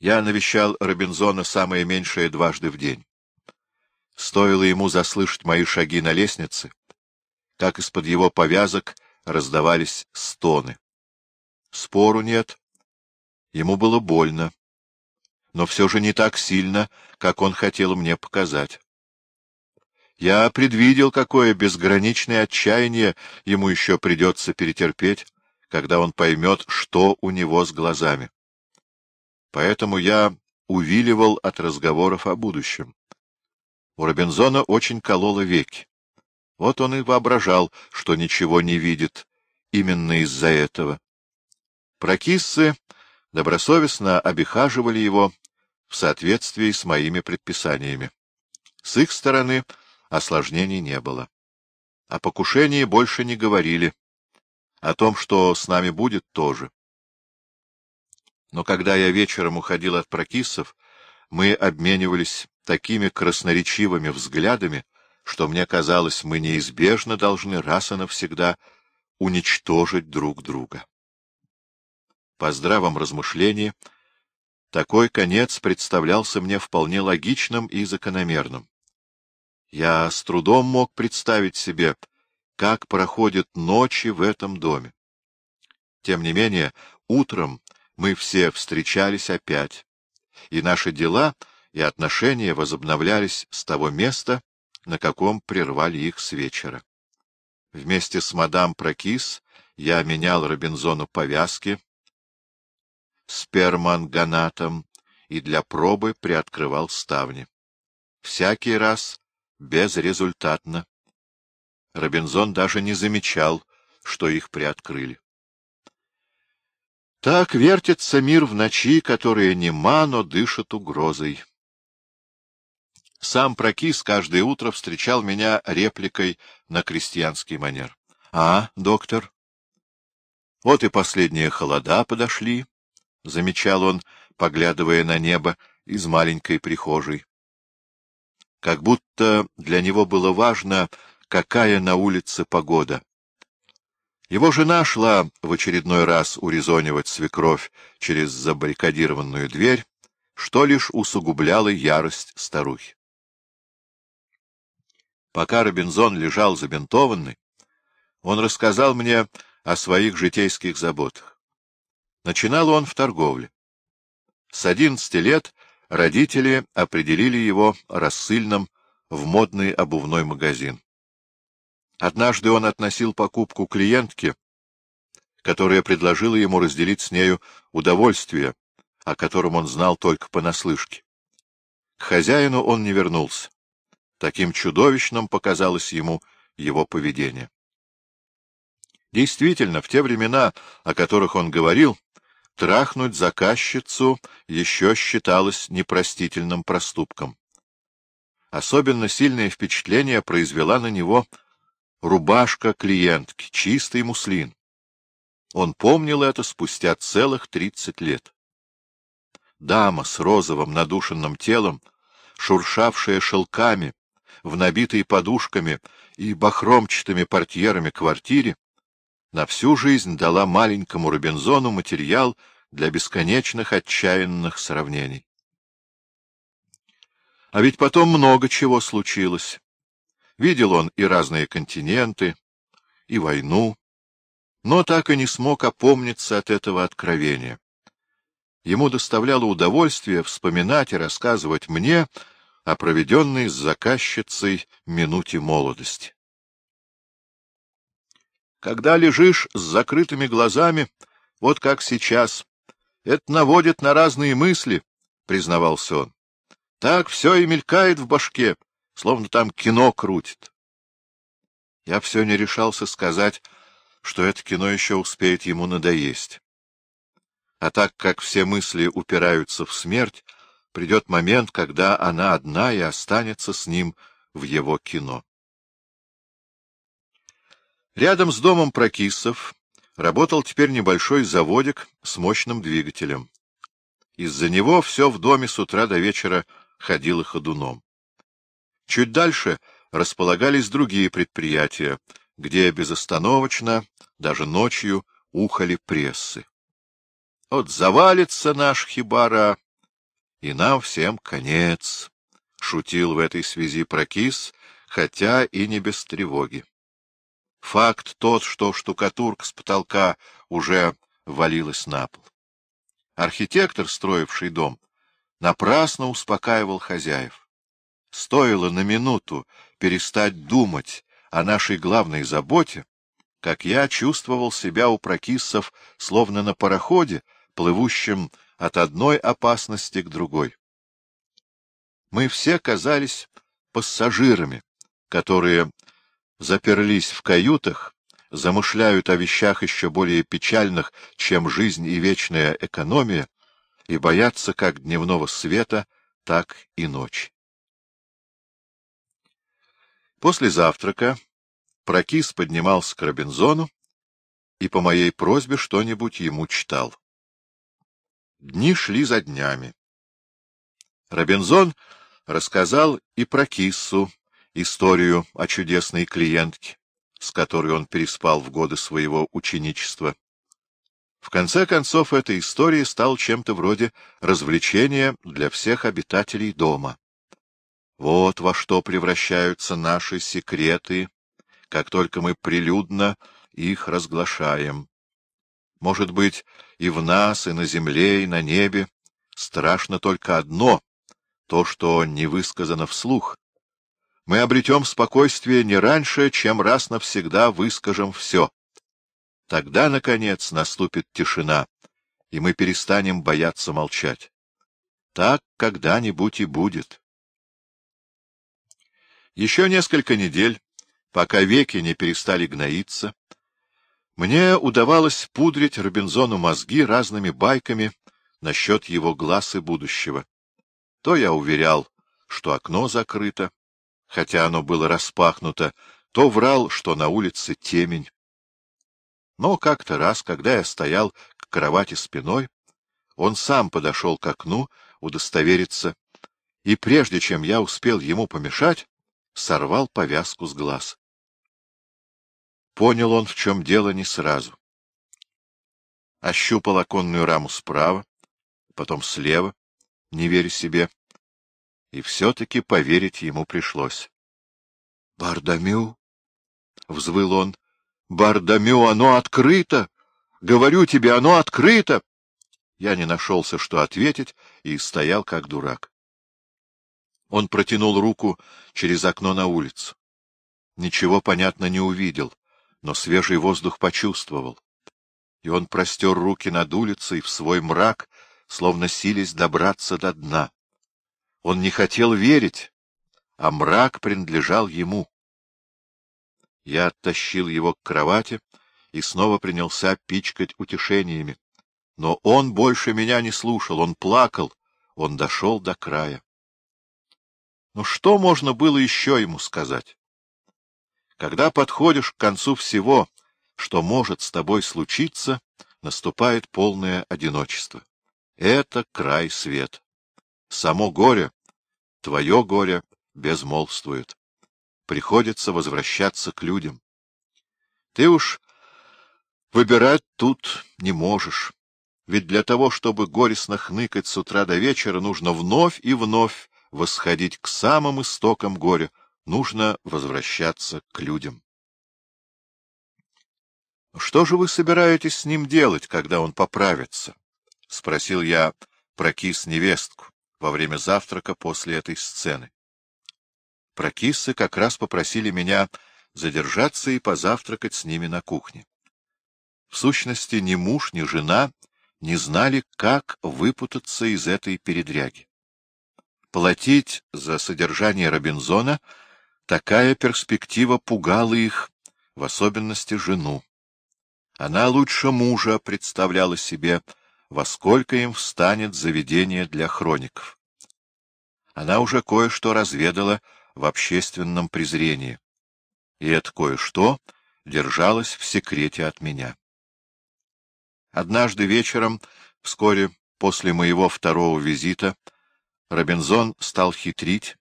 Я навещал Робинзона самое меньшее дважды в день. Стоило ему заслышать мои шаги на лестнице, как из-под его повязок раздавались стоны. Спору нет. Ему было больно, но все же не так сильно, как он хотел мне показать. Я предвидел, какое безграничное отчаяние ему еще придется перетерпеть, когда он поймет, что у него с глазами. Поэтому я увиливал от разговоров о будущем. У Робинзона очень кололо веки. Вот он и воображал, что ничего не видит, именно из-за этого. Прокиссы добросовестно обихаживали его в соответствии с моими предписаниями. С их стороны осложнений не было. О покушении больше не говорили. О том, что с нами будет, тоже. Но когда я вечером уходил от прокиссов, мы обменивались такими красноречивыми взглядами, что мне казалось, мы неизбежно должны раз и навсегда уничтожить друг друга. По здравом размышлении, такой конец представлялся мне вполне логичным и закономерным. Я с трудом мог представить себе, как проходят ночи в этом доме. Тем не менее, утром мы все встречались опять, и наши дела и отношения возобновлялись с того места, на каком прервали их с вечера. Вместе с мадам Прокис я менял Робинзону повязки с перманганатом и для пробы приоткрывал ставни. Всякий раз безрезультатно. Робинзон даже не замечал, что их приоткрыли. Так вертится мир в ночи, которая нема, но дышит угрозой. Сам Прокис каждое утро встречал меня репликой на крестьянский манер. — А, доктор? — Вот и последние холода подошли, — замечал он, поглядывая на небо из маленькой прихожей. Как будто для него было важно, какая на улице погода. Его жена шла в очередной раз урезонивать свекровь через забаррикадированную дверь, что лишь усугубляло ярость старухи. Пока Робинзон лежал забинтованный, он рассказал мне о своих житейских заботах. Начинал он в торговле. С одиннадцати лет родители определили его рассыльным в модный обувной магазин. Однажды он относил покупку клиентке, которая предложила ему разделить с нею удовольствие, о котором он знал только понаслышке. К хозяину он не вернулся. Таким чудовищным показалось ему его поведение. Действительно, в те времена, о которых он говорил, трахнуть заказчицу еще считалось непростительным проступком. Особенно сильное впечатление произвела на него рубашка клиентки, чистый муслин. Он помнил это спустя целых тридцать лет. Дама с розовым надушенным телом, шуршавшая шелками, в набитой подушками и бахромчатыми портьерами квартире, на всю жизнь дала маленькому Робинзону материал для бесконечных отчаянных сравнений. А ведь потом много чего случилось. Видел он и разные континенты, и войну, но так и не смог опомниться от этого откровения. Ему доставляло удовольствие вспоминать и рассказывать мне о проведенной с заказчицей минуте молодости. Когда лежишь с закрытыми глазами, вот как сейчас, это наводит на разные мысли, — признавался он. Так все и мелькает в башке, словно там кино крутит. Я все не решался сказать, что это кино еще успеет ему надоесть. А так как все мысли упираются в смерть, придет момент, когда она одна и останется с ним в его кино. Рядом с домом Прокисов работал теперь небольшой заводик с мощным двигателем. Из-за него все в доме с утра до вечера ходило ходуном. Чуть дальше располагались другие предприятия, где безостановочно, даже ночью, ухали прессы. Вот завалится наш хибара, и нам всем конец, — шутил в этой связи Прокис, хотя и не без тревоги. Факт тот, что штукатурка с потолка уже валилась на пол. Архитектор, строивший дом, напрасно успокаивал хозяев. Стоило на минуту перестать думать о нашей главной заботе, как я чувствовал себя у прокиссов словно на пароходе, плывущем от одной опасности к другой. Мы все казались пассажирами, которые заперлись в каютах, замышляют о вещах еще более печальных, чем жизнь и вечная экономия, и боятся как дневного света, так и ночи. После завтрака Прокис поднимался к Робинзону и по моей просьбе что-нибудь ему читал. Дни шли за днями. Робинзон рассказал и про Киссу историю о чудесной клиентке, с которой он переспал в годы своего ученичества. В конце концов, эта история стала чем-то вроде развлечения для всех обитателей дома. Вот во что превращаются наши секреты, как только мы прилюдно их разглашаем. Может быть, и в нас, и на земле, и на небе страшно только одно — то, что не высказано вслух. Мы обретем спокойствие не раньше, чем раз навсегда выскажем все. Тогда, наконец, наступит тишина, и мы перестанем бояться молчать. Так когда-нибудь и будет. Еще несколько недель, пока веки не перестали гноиться, мне удавалось пудрить Робинзону мозги разными байками насчет его глаз и будущего. То я уверял, что окно закрыто, хотя оно было распахнуто, то врал, что на улице темень. Но как-то раз, когда я стоял к кровати спиной, он сам подошел к окну удостовериться, и прежде чем я успел ему помешать, сорвал повязку с глаз. Понял он, в чем дело, не сразу. Ощупал оконную раму справа, потом слева, не веря себе, и все-таки поверить ему пришлось. — Бардамю! — взвыл он. — Бардамю, оно открыто! Говорю тебе, оно открыто! Я не нашелся, что ответить, и стоял как дурак. Он протянул руку через окно на улицу. Ничего, понятно, не увидел, но свежий воздух почувствовал. И он простер руки над улицей в свой мрак, словно сились добраться до дна. Он не хотел верить, а мрак принадлежал ему. Я оттащил его к кровати и снова принялся пичкать утешениями. Но он больше меня не слушал, он плакал, он дошел до края. Но что можно было еще ему сказать? Когда подходишь к концу всего, что может с тобой случиться, наступает полное одиночество. Это край свет. Само горе, твое горе, безмолвствует. Приходится возвращаться к людям. Ты уж выбирать тут не можешь. Ведь для того, чтобы горестно хныкать с утра до вечера, нужно вновь и вновь восходить к самым истокам горя, нужно возвращаться к людям. — Что же вы собираетесь с ним делать, когда он поправится? — спросил я прокис невестку во время завтрака после этой сцены. Прокисы как раз попросили меня задержаться и позавтракать с ними на кухне. В сущности, ни муж, ни жена не знали, как выпутаться из этой передряги. Платить за содержание Робинзона такая перспектива пугала их, в особенности жену. Она лучше мужа представляла себе, во сколько им встанет заведение для хроников. Она уже кое-что разведала в общественном презрении, и это кое-что держалось в секрете от меня. Однажды вечером, вскоре после моего второго визита, Робинзон стал хитрить,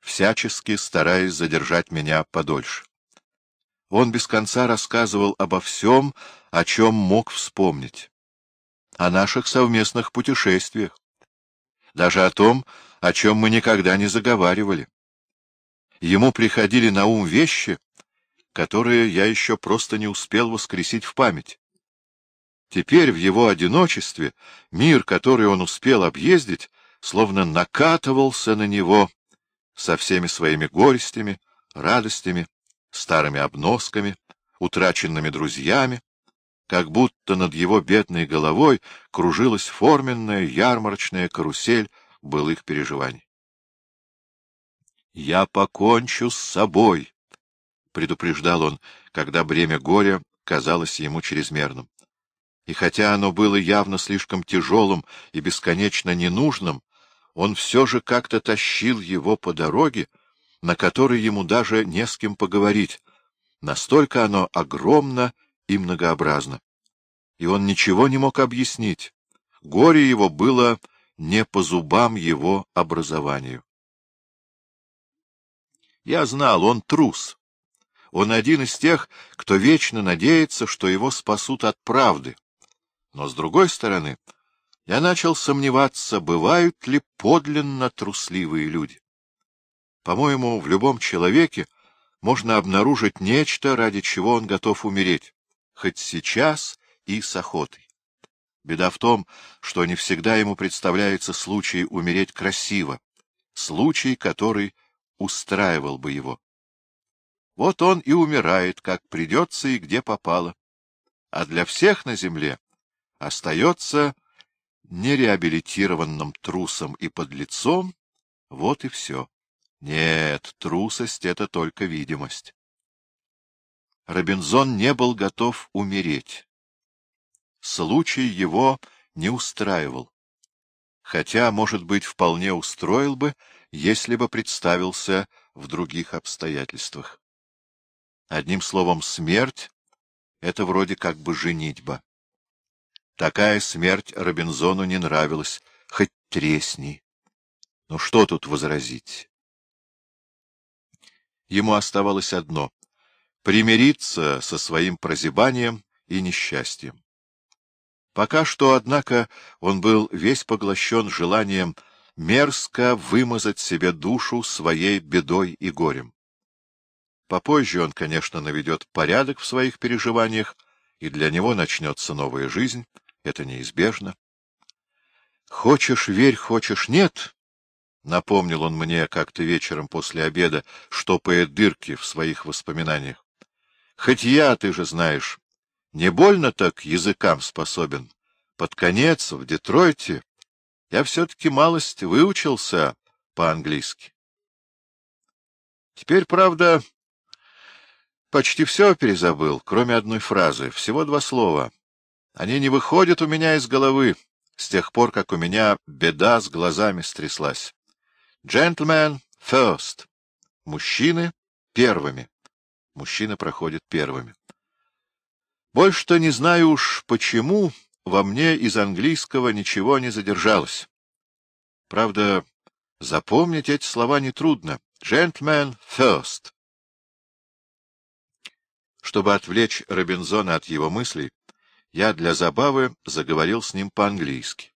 всячески стараясь задержать меня подольше. Он без конца рассказывал обо всем, о чем мог вспомнить. О наших совместных путешествиях. даже о том, о чем мы никогда не заговаривали. Ему приходили на ум вещи, которые я еще просто не успел воскресить в память. Теперь в его одиночестве мир, который он успел объездить, словно накатывался на него со всеми своими горестями, радостями, старыми обносками, утраченными друзьями, как будто над его бедной головой кружилась форменная ярмарочная карусель былых переживаний. «Я покончу с собой», — предупреждал он, когда бремя горя казалось ему чрезмерным. И хотя оно было явно слишком тяжелым и бесконечно ненужным, он все же как-то тащил его по дороге, на которой ему даже не с кем поговорить. Настолько оно огромно и многообразно. И он ничего не мог объяснить. Горе его было не по зубам его образованию. Я знал, он трус. Он один из тех, кто вечно надеется, что его спасут от правды, но, с другой стороны, я начал сомневаться, бывают ли подлинно трусливые люди. По-моему, в любом человеке можно обнаружить нечто, ради чего он готов умереть, хоть сейчас и с охотой. Беда в том, что не всегда ему представляется случай умереть красиво, случай, который устраивал бы его. Вот он и умирает, как придется и где попало. А для всех на земле остается нереабилитированным трусом и подлецом, вот и все. Нет, трусость — это только видимость. Робинзон не был готов умереть. Случай его не устраивал. Хотя, может быть, вполне устроил бы, если бы представился в других обстоятельствах. Одним словом, смерть — это вроде как бы женитьба. Такая смерть Робинзону не нравилась, хоть тресни. Ну что тут возразить? Ему оставалось одно — примириться со своим прозябанием и несчастьем. Пока что, однако, он был весь поглощен желанием мерзко вымазать себе душу своей бедой и горем. Попозже он, конечно, наведет порядок в своих переживаниях, и для него начнется новая жизнь, это неизбежно. «Хочешь — верь, хочешь — нет», — напомнил он мне как-то вечером после обеда, штопая дырки в своих воспоминаниях. «Хоть я, ты же знаешь, не больно так языкам способен. Под конец, в Детройте, я все-таки малость выучился по-английски. Теперь, правда, почти все перезабыл, кроме одной фразы, всего два слова. Они не выходят у меня из головы с тех пор, как у меня беда с глазами стряслась. Gentlemen first. Мужчины первыми. Мужчины проходят первыми. Больше-то не знаю уж, почему во мне из английского ничего не задержалось. Правда, запомнить эти слова нетрудно. Gentlemen first. Чтобы отвлечь Робинзона от его мыслей, я для забавы заговорил с ним по-английски.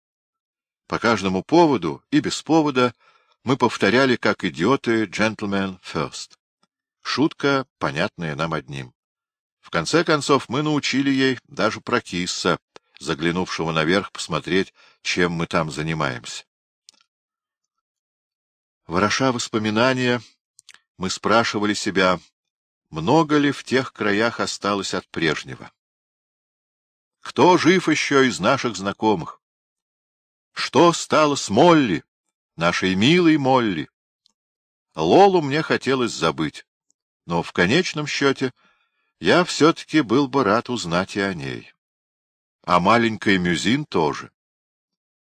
По каждому поводу и без повода мы повторяли, как идиоты, «gentlemen first». Шутка, понятная нам одним. В конце концов, мы научили ей даже про кисса, заглянувшего наверх посмотреть, чем мы там занимаемся. Вороша воспоминания, мы спрашивали себя, много ли в тех краях осталось от прежнего. Кто жив еще из наших знакомых? Что стало с Молли, нашей милой Молли? Лолу мне хотелось забыть, но в конечном счете я все-таки был бы рад узнать и о ней. А маленькая Мюзин тоже.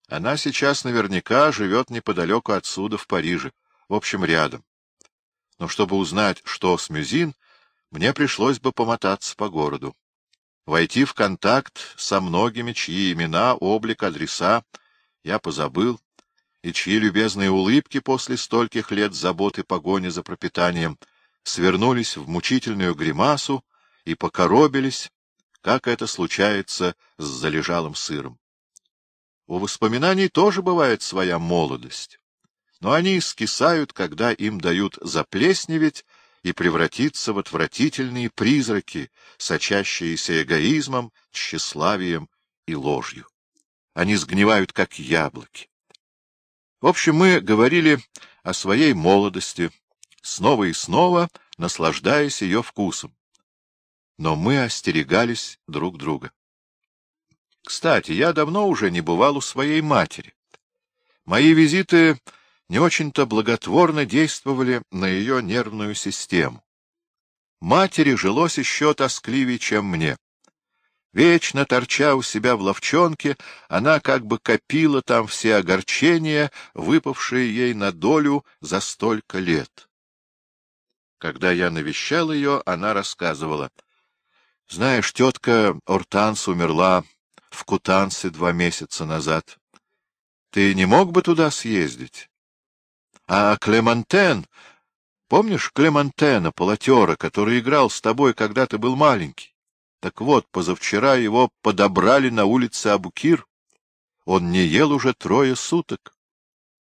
Она сейчас наверняка живет неподалеку отсюда, в Париже, в общем, рядом. Но чтобы узнать, что с Мюзин, мне пришлось бы помотаться по городу войти в контакт со многими, чьи имена, облик, адреса я позабыл, и чьи любезные улыбки после стольких лет заботы погони за пропитанием свернулись в мучительную гримасу и покоробились, как это случается с залежалым сыром. У воспоминаний тоже бывает своя молодость, но они скисают, когда им дают заплесневеть и превратиться в отвратительные призраки, сочащиеся эгоизмом, тщеславием и ложью. Они сгнивают, как яблоки. В общем, мы говорили о своей молодости, снова и снова наслаждаясь ее вкусом. Но мы остерегались друг друга. Кстати, я давно уже не бывал у своей матери. Мои визиты не очень-то благотворно действовали на ее нервную систему. Матери жилось еще тоскливее, чем мне. Вечно торча у себя в ловчонке, она как бы копила там все огорчения, выпавшие ей на долю за столько лет. Когда я навещал ее, она рассказывала. — Знаешь, тетка Ортанс умерла в Кутансе два месяца назад. Ты не мог бы туда съездить? А Клемантен... Помнишь Клемантена, полотера, который играл с тобой, когда ты был маленький? Так вот, позавчера его подобрали на улице Абукир. Он не ел уже трое суток.